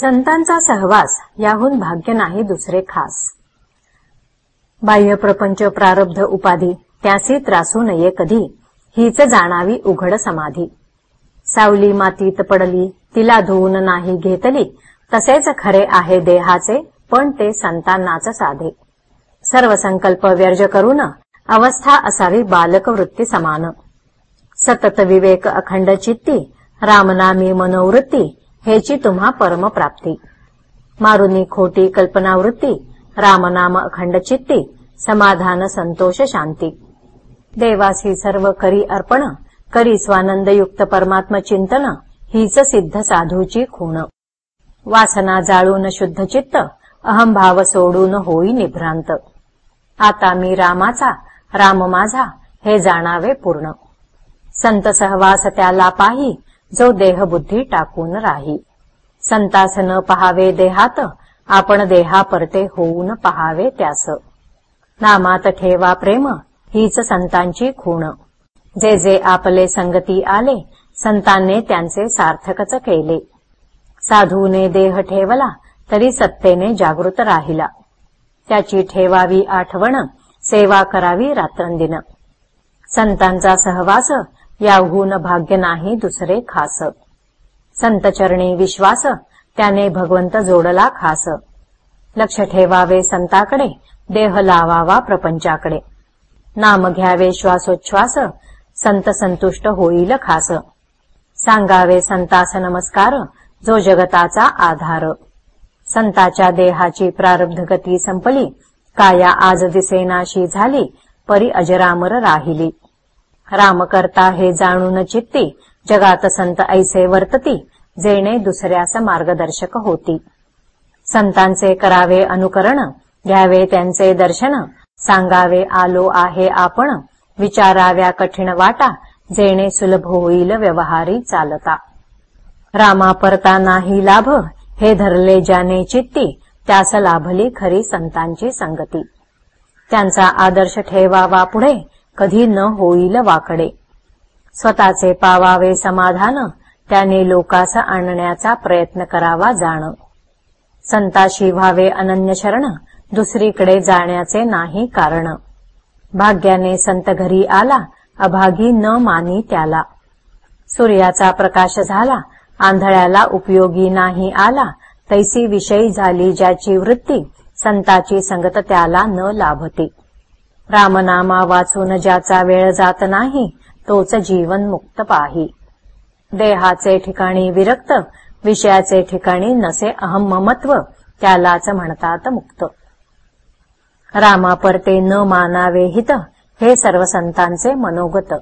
संतांचा सहवास याहून भाग्य नाही दुसरे खास. बाह्य प्रपंच प्रारब्ध उपाधी त्यासी त्रासू नये कधी हीच जाणावी उघड समाधी. सावली मातीत पडली तिला धुवून नाही घेतली तसेच खरे आहे देहाचे पण ते संतांनाच साधे. सर्व संकल्प व्यर्ज करून अवस्था असावी बालक वृत्ती समान. सतत विवेक अखंड चित्ती रामनामी मनोवृत्ती हेची तुम्हा परमप्राप्ती. मारुनी खोटी कल्पनावृत्ती रामनाम अखंड चित्ती समाधान संतोष शांती. देवासी सर्व करी अर्पण करी स्वानंदयुक्त परमात्म चिंतन हीच सिद्ध साधूची खूण. वासना जाळून शुद्ध चित्त अहंभाव सोडून होई निभ्रांत. आता मी रामाचा राम माझा हे जाणावे पूर्ण. संत सहवास त्याला पाही जो देहबुद्धी टाकून राही. संतास न पहावे देहात आपण देहा परते होऊन पहावे त्यास. नामात ठेवा प्रेम हीच संतांची खूण. जे जे आपले संगती आले संतांने त्यांचे सार्थकच केले. साधूने देह ठेवला तरी सत्तेने जागृत राहिला. त्याची ठेवावी आठवण सेवा करावी रात्रंदिन. संतांचा सहवास याहून भाग्य नाही दुसरे खास. संतचरणी विश्वास त्याने भगवंत जोडला खास. लक्ष ठेवावे संताकडे देह लावावा प्रपंचाकडे. नाम घ्यावे श्वासोच्छ्वास संत संतुष्ट होईल खास. सांगावे संतास नमस्कार जो जगताचा आधार. संताच्या देहाची प्रारब्ध गती संपली काया आज दिसेनाशी झाली परी अजरामर राहिली. रामकर्ता हे जाणून चित्ती. जगात संत ऐसे वर्तती जेणे दुसऱ्यास मार्गदर्शक होती. संतांचे करावे अनुकरण घ्यावे त्यांचे दर्शन सांगावे आलो आहे आपण विचाराव्या कठीण वाटा जेणे सुलभ होईल व्यवहारी चालता. रामा परता नाही लाभ हे धरले ज्याने चित्ती त्यास लाभली खरी संतांची संगती. त्यांचा आदर्श ठेवावा पुढे कधी न होईल वाकडे. स्वतःचे पावावे समाधान त्याने लोकास आणण्याचा प्रयत्न करावा जाण. संताशी व्हावे अनन्य शरण दुसरीकडे जाण्याचे नाही कारण. भाग्याने संत घरी आला अभागी न मानी त्याला. सूर्याचा प्रकाश झाला आंधळ्याला उपयोगी नाही आला तैसी विषयी झाली ज्याची वृत्ती संताची संगत त्याला न लाभते. रामनामा वाचून ज्याचा वेळ जात नाही तोच जीवन मुक्त पाही. देहाचे ठिकाणी विरक्त विषयाचे ठिकाणी नसे अहम ममत्व त्यालाच म्हणतात मुक्त. रामा परते न मानावे हित हे सर्व संतांचे मनोगत.